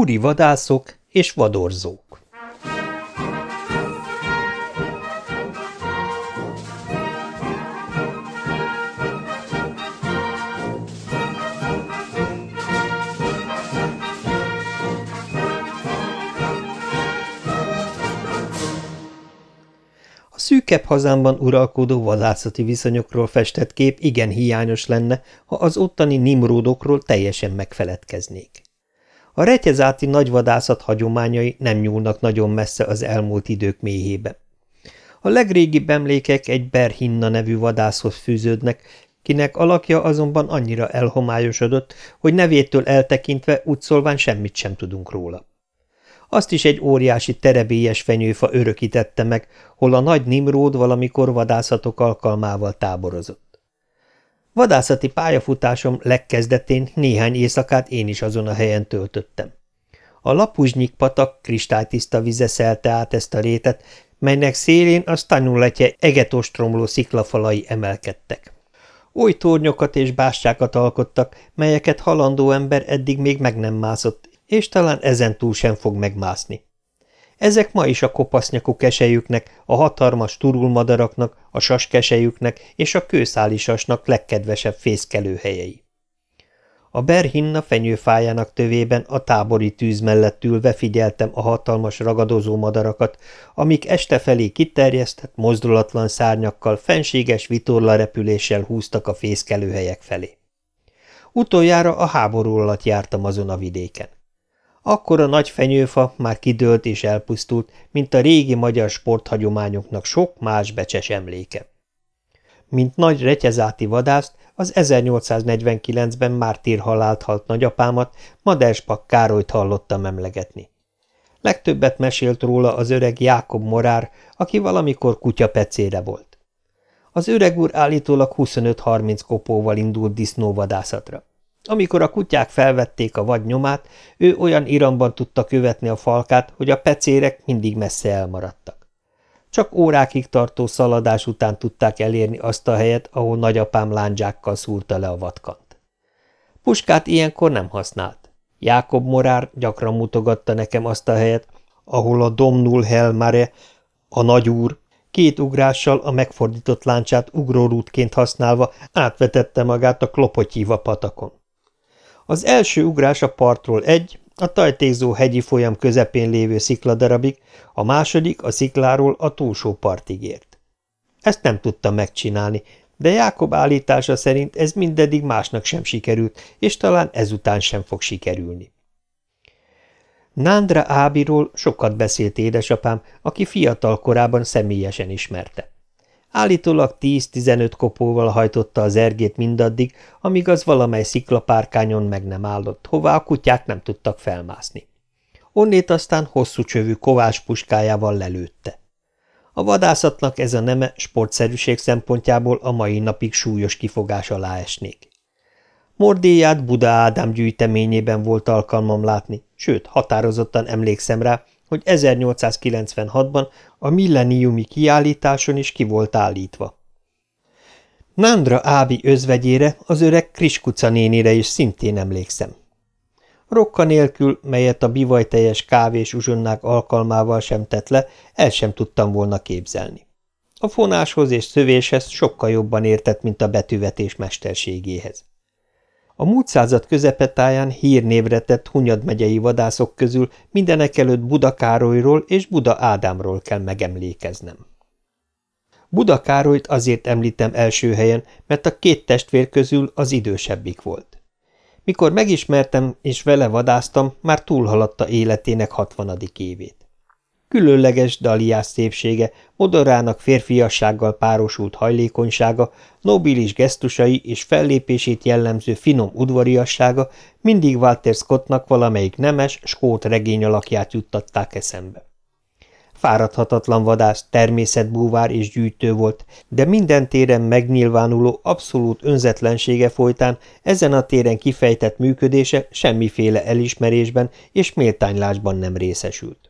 Úri vadászok és vadorzók szűkebb hazámban uralkodó vadászati viszonyokról festett kép igen hiányos lenne, ha az ottani nimródokról teljesen megfeledkeznék. A retyezáti nagyvadászat hagyományai nem nyúlnak nagyon messze az elmúlt idők méhébe. A legrégibb emlékek egy Berhinna nevű vadászhoz fűződnek, kinek alakja azonban annyira elhomályosodott, hogy nevétől eltekintve úgy szólván semmit sem tudunk róla. Azt is egy óriási terebélyes fenyőfa örökítette meg, hol a nagy Nimród valamikor vadászatok alkalmával táborozott. Vadászati pályafutásom legkezdetén néhány éjszakát én is azon a helyen töltöttem. A Lapuzsnyik patak kristálytiszta vize szelte át ezt a rétet, melynek szélén a Stanuletje egetostromló sziklafalai emelkedtek. Oly tornyokat és bástyákat alkottak, melyeket halandó ember eddig még meg nem mászott, és talán ezen túl sem fog megmászni. Ezek ma is a kopasznyakú kesejüknek, a hatalmas turulmadaraknak, a saskesejüknek és a kőszálisasnak legkedvesebb fészkelőhelyei. A Berhinna fenyőfájának tövében a tábori tűz mellett ülve figyeltem a hatalmas ragadozó madarakat, amik este felé kiterjesztett, mozdulatlan szárnyakkal, fenséges vitorla repüléssel húztak a fészkelőhelyek felé. Utoljára a háború alatt jártam azon a vidéken. Akkor a nagy fenyőfa már kidőlt és elpusztult, mint a régi magyar sporthagyományoknak sok más becses emléke. Mint nagy retyezáti vadászt, az 1849-ben mártír halált halt nagyapámat, Maderspak Károlyt hallottam emlegetni. Legtöbbet mesélt róla az öreg Jákob Morár, aki valamikor kutyapecére volt. Az öreg úr állítólag 25-30 kopóval indult disznóvadászatra. Amikor a kutyák felvették a vad nyomát, ő olyan iramban tudta követni a falkát, hogy a pecérek mindig messze elmaradtak. Csak órákig tartó szaladás után tudták elérni azt a helyet, ahol nagyapám lándzsákkal szúrta le a vadkant. Puskát ilyenkor nem használt. Jákob Morár gyakran mutogatta nekem azt a helyet, ahol a Domnul Helmare, a nagyúr, két ugrással a megfordított láncsát ugrórútként használva átvetette magát a Klopotyiva patakon. Az első ugrás a partról egy, a tajtékzó hegyi folyam közepén lévő szikladarabig, a második a szikláról a túlsó partig ért. Ezt nem tudtam megcsinálni, de Jákob állítása szerint ez mindeddig másnak sem sikerült, és talán ezután sem fog sikerülni. Nándra Ábiról sokat beszélt édesapám, aki fiatal korában személyesen ismerte. Állítólag 10-15 kopóval hajtotta az ergét mindaddig, amíg az valamely sziklapárkányon meg nem állott, hová a kutyák nem tudtak felmászni. Onnét aztán hosszú csövű kovás puskájával lelőtte. A vadászatnak ez a neme sportszerűség szempontjából a mai napig súlyos kifogás alá esnék. Mordéját Buda Ádám gyűjteményében volt alkalmam látni, sőt, határozottan emlékszem rá, hogy 1896-ban a milleniumi kiállításon is ki volt állítva. Nándra Ábi özvegyére, az öreg Kriskuca nénire is szintén emlékszem. Rokka nélkül, melyet a bivajteljes kávés uzsonnák alkalmával sem tett le, el sem tudtam volna képzelni. A fonáshoz és szövéshez sokkal jobban értett, mint a betűvetés mesterségéhez. A múlt század közepetáján hírnévre tett Hunyad megyei vadászok közül mindenek előtt Buda Károlyról és Buda Ádámról kell megemlékeznem. Buda Károlyt azért említem első helyen, mert a két testvér közül az idősebbik volt. Mikor megismertem és vele vadáztam, már túlhaladta életének hatvanadik évét. Különleges daliás szépsége, modorának férfiassággal párosult hajlékonysága, nobilis gesztusai és fellépését jellemző finom udvariassága mindig Walter Scottnak valamelyik nemes, skót regény alakját juttatták eszembe. Fáradhatatlan vadász, természetbúvár és gyűjtő volt, de minden téren megnyilvánuló abszolút önzetlensége folytán ezen a téren kifejtett működése semmiféle elismerésben és méltánylásban nem részesült.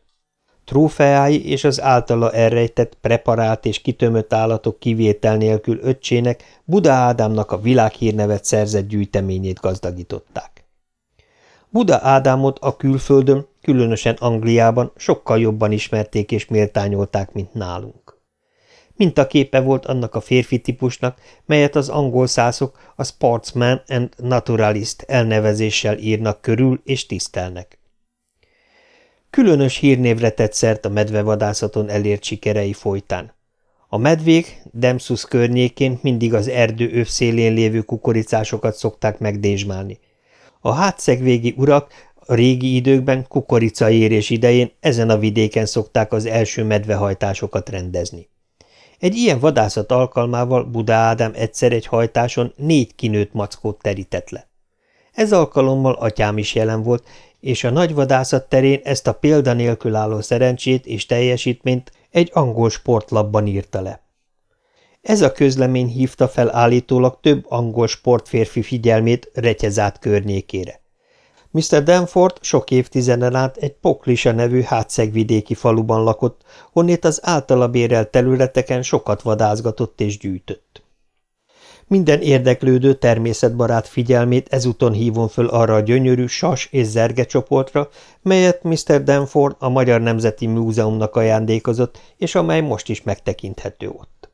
Trófeái és az általa elrejtett, preparált és kitömött állatok kivétel nélkül öccsének, Buda Ádámnak a világhírnevet szerzett gyűjteményét gazdagították. Buda Ádámot a külföldön, különösen Angliában sokkal jobban ismerték és méltányolták, mint nálunk. Mint a képe volt annak a férfi típusnak, melyet az angol szászok a sportsman and naturalist elnevezéssel írnak körül és tisztelnek. Különös hírnévre tett szert a medvevadászaton elért sikerei folytán. A medvék Demsus környékén mindig az erdő övszélén lévő kukoricásokat szokták megdésmálni. A hátszegvégi urak a régi időkben kukoricaérés idején ezen a vidéken szokták az első medvehajtásokat rendezni. Egy ilyen vadászat alkalmával Buda Ádám egyszer egy hajtáson négy kinőtt mackót terített le. Ez alkalommal atyám is jelen volt, és a nagyvadászat terén ezt a példanélkül álló szerencsét és teljesítményt egy angol sportlapban írta le. Ez a közlemény hívta fel állítólag több angol sportférfi figyelmét Retyezát környékére. Mr. Danford sok évtizeden át egy Poklisa nevű hátszegvidéki faluban lakott, honnét az általa bérelt területeken sokat vadászgatott és gyűjtött. Minden érdeklődő természetbarát figyelmét ezúton hívom föl arra a gyönyörű sas és zerge csoportra, melyet Mr. Danford a Magyar Nemzeti Múzeumnak ajándékozott, és amely most is megtekinthető ott.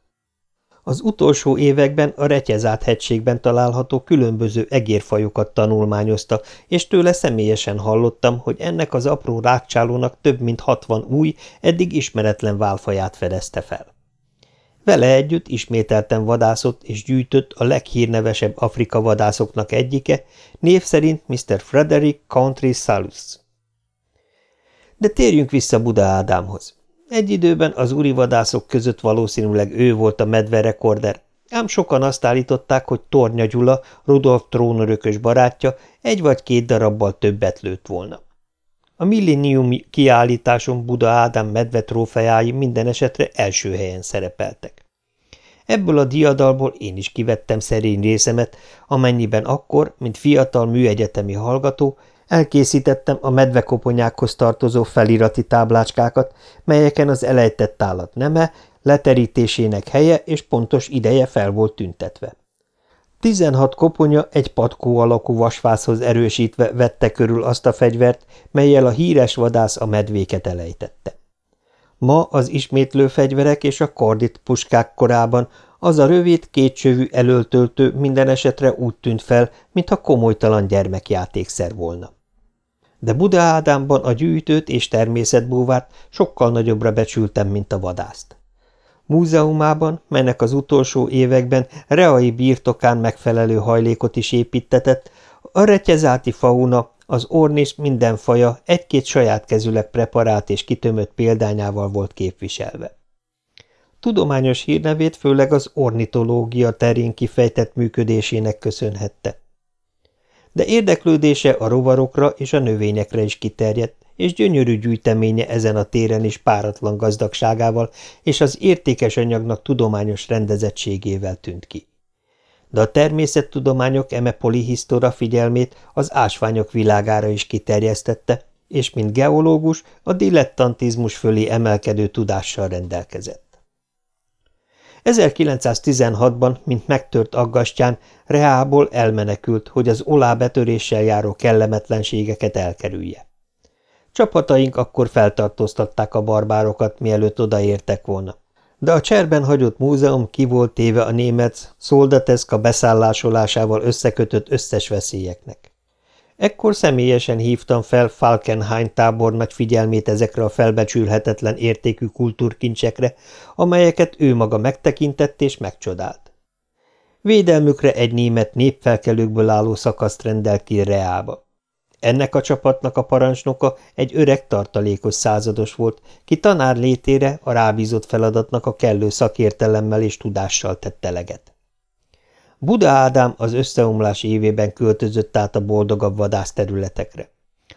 Az utolsó években a Retyezát hegységben található különböző egérfajokat tanulmányozta, és tőle személyesen hallottam, hogy ennek az apró rákcsálónak több mint hatvan új, eddig ismeretlen válfaját fedezte fel. Vele együtt ismételten vadászott és gyűjtött a leghírnevesebb Afrika vadászoknak egyike, név szerint Mr. Frederick Country Salus. De térjünk vissza Buda Ádámhoz. Egy időben az vadászok között valószínűleg ő volt a medve rekorder, ám sokan azt állították, hogy Tornya Gyula, Rudolf trónörökös barátja egy vagy két darabbal többet lőtt volna. A millennium kiállításon Buda Ádám medve trófeái minden esetre első helyen szerepeltek. Ebből a diadalból én is kivettem szerény részemet, amennyiben akkor, mint fiatal műegyetemi hallgató, Elkészítettem a medvekoponyákhoz tartozó felirati táblácskákat, melyeken az elejtett állat neme, leterítésének helye és pontos ideje fel volt tüntetve. Tizenhat koponya egy patkó alakú vasfászhoz erősítve vette körül azt a fegyvert, melyel a híres vadász a medvéket elejtette. Ma az ismétlő fegyverek és a kordit puskák korában az a rövid, kétsövű elöltöltő minden esetre úgy tűnt fel, mintha komolytalan gyermekjátékszer volna de Buda Ádámban a gyűjtőt és természetbúvárt sokkal nagyobbra becsültem, mint a vadászt. Múzeumában, melynek az utolsó években reai birtokán megfelelő hajlékot is építetett, a retyezáti fauna, az ornis minden faja egy-két saját kezüleg preparált és kitömött példányával volt képviselve. Tudományos hírnevét főleg az ornitológia terén kifejtett működésének köszönhette de érdeklődése a rovarokra és a növényekre is kiterjedt, és gyönyörű gyűjteménye ezen a téren is páratlan gazdagságával és az értékes anyagnak tudományos rendezettségével tűnt ki. De a természettudományok eme polihisztora figyelmét az ásványok világára is kiterjesztette, és mint geológus a dilettantizmus fölé emelkedő tudással rendelkezett. 1916-ban, mint megtört aggastyán, Reából elmenekült, hogy az olábetöréssel járó kellemetlenségeket elkerülje. Csapataink akkor feltartóztatták a barbárokat, mielőtt odaértek volna. De a cserben hagyott múzeum ki volt téve a német Szoldateszka beszállásolásával összekötött összes veszélyeknek. Ekkor személyesen hívtam fel Falkenhayn tábornagy figyelmét ezekre a felbecsülhetetlen értékű kultúrkincsekre, amelyeket ő maga megtekintett és megcsodált. Védelmükre egy német népfelkelőkből álló szakaszt rendelt ki Reába. Ennek a csapatnak a parancsnoka egy öreg tartalékos százados volt, ki tanár létére a rábízott feladatnak a kellő szakértelemmel és tudással tett eleget. Buda Ádám az összeomlás évében költözött át a boldogabb vadászterületekre.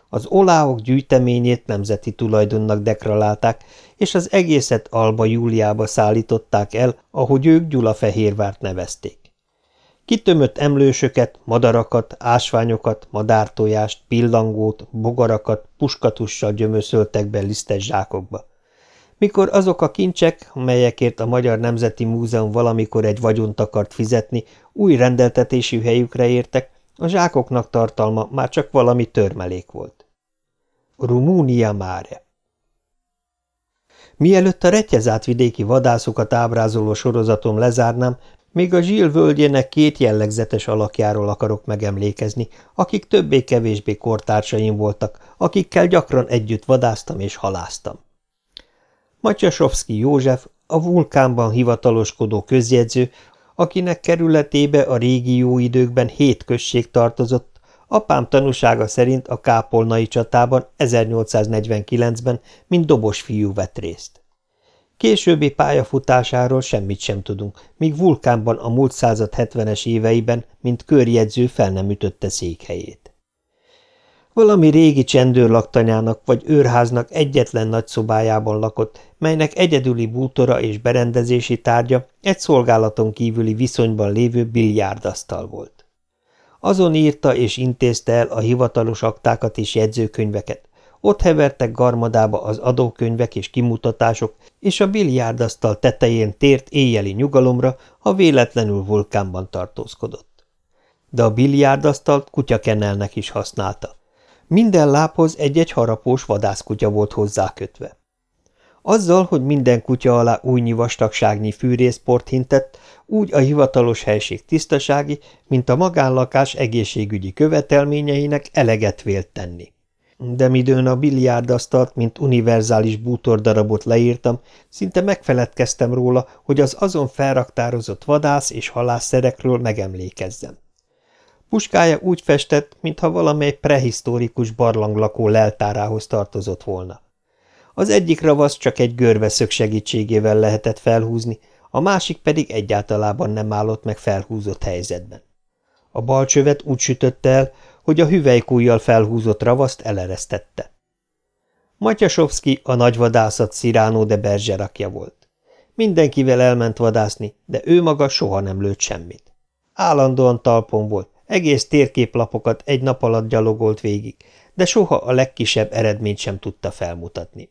Az oláok gyűjteményét nemzeti tulajdonnak dekralálták, és az egészet Alba Júliába szállították el, ahogy ők Gyulafehérvárt nevezték. Kitömött emlősöket, madarakat, ásványokat, madártojást, pillangót, bogarakat puskatussal gyömöszöltek be lisztes zsákokba. Mikor azok a kincsek, melyekért a Magyar Nemzeti Múzeum valamikor egy vagyont akart fizetni, új rendeltetésű helyükre értek, A zsákoknak tartalma már csak valami törmelék volt. Rumúnia máre Mielőtt a retyezátvidéki vadászokat ábrázoló sorozatom lezárnám, még a zsíl völgyének két jellegzetes alakjáról akarok megemlékezni, akik többé-kevésbé kortársaim voltak, akikkel gyakran együtt vadáztam és haláztam. Matyasovszki József, a vulkánban hivataloskodó közjegyző, akinek kerületébe a régi jó időkben hét község tartozott, apám tanúsága szerint a kápolnai csatában 1849-ben, mint dobos fiú vett részt. Későbbi pályafutásáról semmit sem tudunk, míg vulkánban a múlt század 70-es éveiben, mint körjegyző fel nem ütötte székhelyét. Valami régi csendőrlaktanyának vagy őrháznak egyetlen nagy szobájában lakott, melynek egyedüli bútora és berendezési tárgya egy szolgálaton kívüli viszonyban lévő biliárdasztal volt. Azon írta és intézte el a hivatalos aktákat és jegyzőkönyveket, ott hevertek garmadába az adókönyvek és kimutatások, és a biliárdasztal tetején tért éjjeli nyugalomra, ha véletlenül vulkánban tartózkodott. De a biliárdasztalt kutyakenelnek is használta. Minden lábhoz egy-egy harapós vadászkutya volt hozzákötve. Azzal, hogy minden kutya alá újnyi vastagságnyi fűrészport hintett, úgy a hivatalos helység tisztasági, mint a magánlakás egészségügyi követelményeinek eleget vélt tenni. De midőn a biliárdasztalt, mint univerzális bútordarabot leírtam, szinte megfeledkeztem róla, hogy az azon felraktározott vadász és halászszerekről megemlékezzem. Puskája úgy festett, mintha valamely prehisztórikus barlanglakó leltárához tartozott volna. Az egyik ravasz csak egy görveszög segítségével lehetett felhúzni, a másik pedig egyáltalában nem állott meg felhúzott helyzetben. A bal csövet úgy sütötte el, hogy a hüvelykújjal felhúzott ravaszt eleresztette. Matyasovszki a nagyvadászat Sziránó de Berzserakja volt. Mindenkivel elment vadászni, de ő maga soha nem lőtt semmit. Állandóan talpon volt, egész térképlapokat egy nap alatt gyalogolt végig, de soha a legkisebb eredményt sem tudta felmutatni.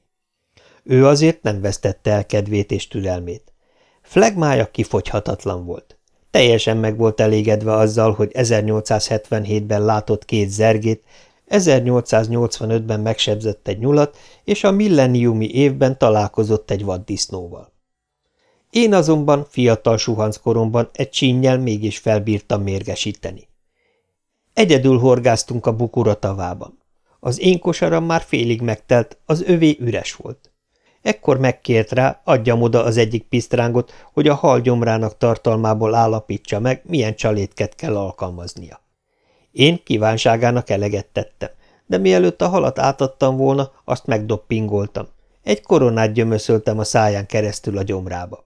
Ő azért nem vesztette el kedvét és türelmét. Flegmája kifogyhatatlan volt. Teljesen meg volt elégedve azzal, hogy 1877-ben látott két zergét, 1885-ben megsebzett egy nyulat, és a milleniumi évben találkozott egy vaddisznóval. Én azonban fiatal suhanckoromban egy csínnyel mégis felbírtam mérgesíteni. Egyedül horgáztunk a bukura tavában. Az én kosaram már félig megtelt, az övé üres volt. Ekkor megkért rá, adjam oda az egyik pisztrángot, hogy a hal gyomrának tartalmából állapítsa meg, milyen csalétket kell alkalmaznia. Én kívánságának eleget tettem, de mielőtt a halat átadtam volna, azt megdoppingoltam. Egy koronát gyömöszöltem a száján keresztül a gyomrába.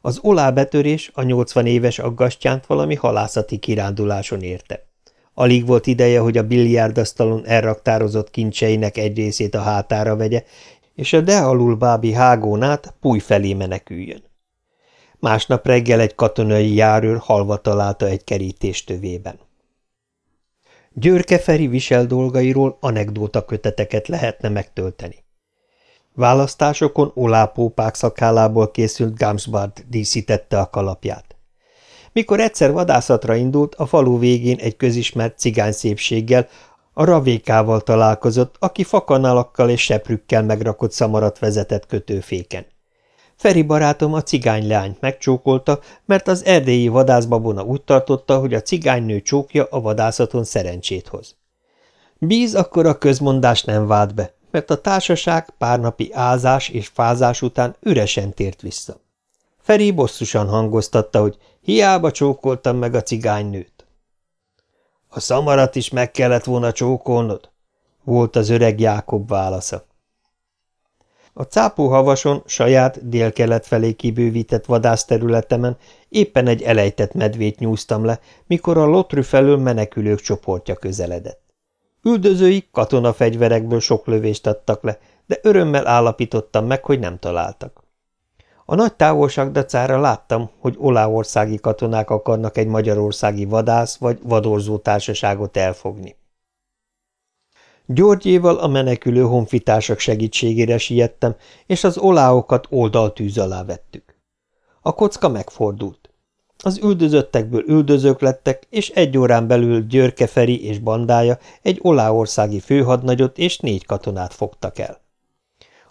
Az olábetörés a 80 éves aggastyánt valami halászati kiránduláson érte. Alig volt ideje, hogy a biliárdasztalon elraktározott kincseinek egy részét a hátára vegye, és a de alul bábi hágónát púj felé meneküljön. Másnap reggel egy katonai járőr halva találta egy kerítés tövében. Györke Feri visel dolgairól anekdóta köteteket lehetne megtölteni. Választásokon olápópák szakállából készült Gamsbard díszítette a kalapját. Mikor egyszer vadászatra indult, a falu végén egy közismert cigány szépséggel, a ravékával találkozott, aki fakanalakkal és seprükkel megrakott szamarat vezetett kötőféken. Feri barátom a cigány leányt megcsókolta, mert az erdélyi vadászbabona úgy tartotta, hogy a cigánynő csókja a vadászaton szerencsét hoz. Bíz akkor a közmondás nem vált be, mert a társaság pár napi ázás és fázás után üresen tért vissza. Feri bosszusan hangoztatta, hogy hiába csókoltam meg a cigánynőt. A szamarat is meg kellett volna csókolnod, volt az öreg Jákob válasza. A cápóhavason, saját délkelet felé kibővített vadászterületemen éppen egy elejtett medvét nyúztam le, mikor a lotrü felől menekülők csoportja közeledett. Üldözőik katonafegyverekből sok lövést adtak le, de örömmel állapítottam meg, hogy nem találtak. A nagy távolság dacára láttam, hogy oláországi katonák akarnak egy magyarországi vadász vagy vadorzó társaságot elfogni. Györgyéval a menekülő honfitársak segítségére siettem, és az oláokat oldaltűz alá vettük. A kocka megfordult. Az üldözöttekből üldözők lettek, és egy órán belül Györke Feri és bandája egy oláországi főhadnagyot és négy katonát fogtak el.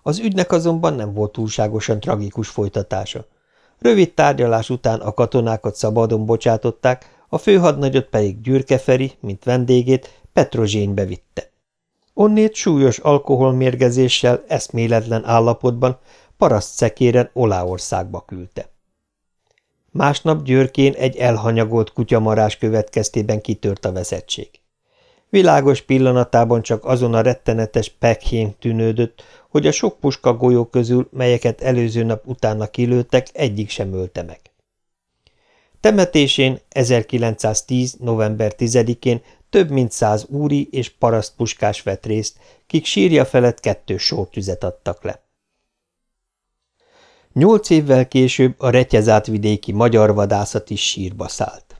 Az ügynek azonban nem volt túlságosan tragikus folytatása. Rövid tárgyalás után a katonákat szabadon bocsátották, a főhadnagyot pedig Gyürke Feri, mint vendégét, Petrozsénybe vitte. Onnét súlyos alkoholmérgezéssel, eszméletlen állapotban, paraszt szekéren Oláországba küldte. Másnap Győrkén egy elhanyagolt kutyamarás következtében kitört a veszettség. Világos pillanatában csak azon a rettenetes pekhén tűnődött, hogy a sok puska golyó közül, melyeket előző nap utána kilőttek, egyik sem ölte meg. Temetésén 1910. november 10-én több mint száz úri és paraszt puskás vett részt, kik sírja felett kettős sortüzet adtak le. Nyolc évvel később a retyezátvidéki magyar vadászat is sírba szállt.